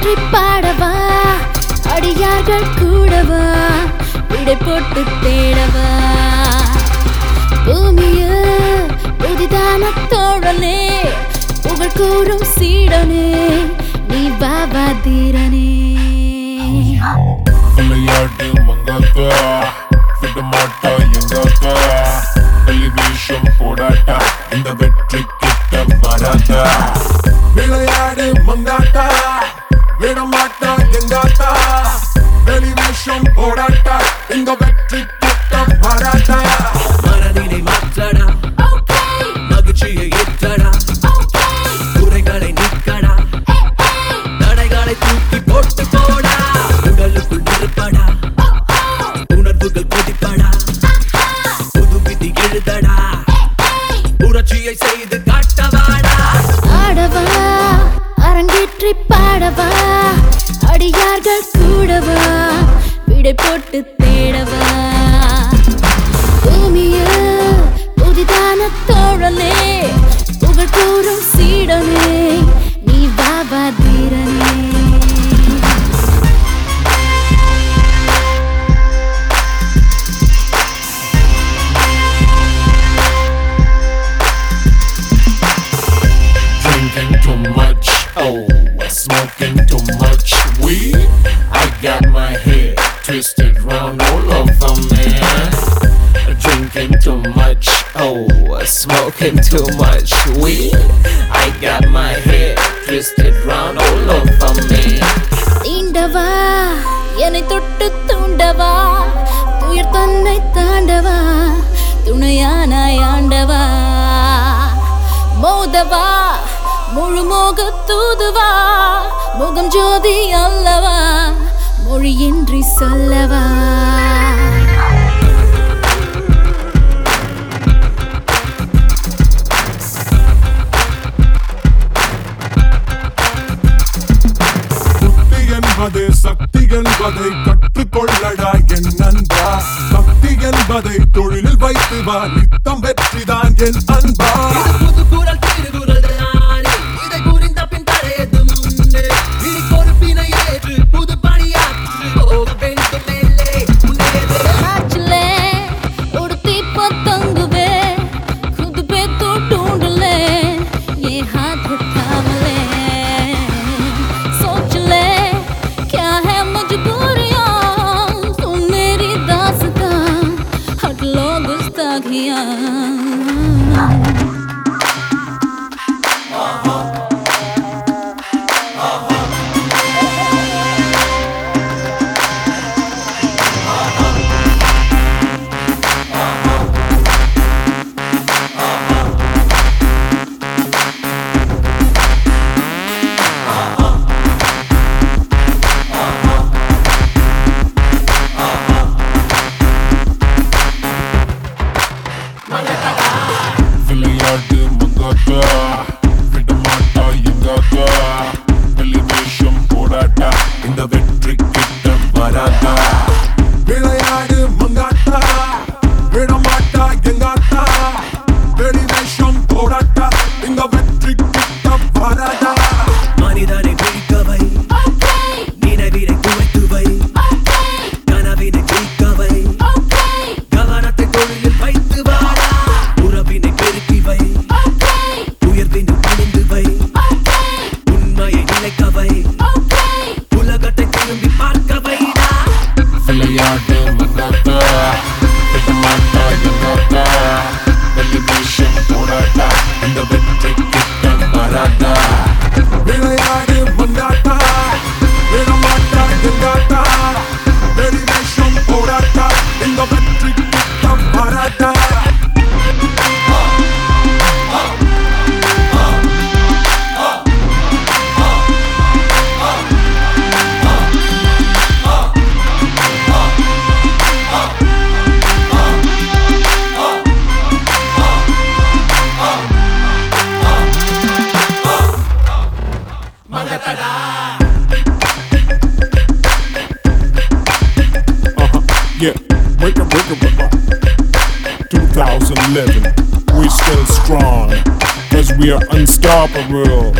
அரங்கேற்றி பாடவா அடியார்கள் கூடவா? விடை போட்டு தேடவா? பூமியில் புதிதான தோழனே புகழ் கூறும் சீடனே நீ பாபா தீரனே. விளையாட்டு மங்காத்தா விட மாட்டா எங்காத்தா? டெலிவிஷன் போடாட்டா இந்த வெற்றி கிட்ட வராதா? விளையாடு மங்காத்தா விட மாட்டா எங்காத்தா அடியார்கள் கூடவா? விடை போட்டு தேடவா? பூமியில் புதிதான தோழலே twisted round all over me. Drinking too much, oh, smoking too much weed. I got my hair twisted round all over me. தீண்டவா என்னை தொட்டு தூண்டவா துயர் தன்னை தாண்டவா துணையானாய் ஆண்டவா மோதவா முழு மோக தூதுவா முகம் ஜோதி அல்லவா மொழியின்றி சொல்லவா? புத்தி என்பது சக்தி என்பதை கற்றுக்கொள்ளடா என் நண்பா. சக்தி என்பதை தொழிலில் வைத்து வா நித்தம் வெற்றிதான் என் அன்பா. Yeah, break it, break it, break it. 2011, we still strong, cause we are unstoppable.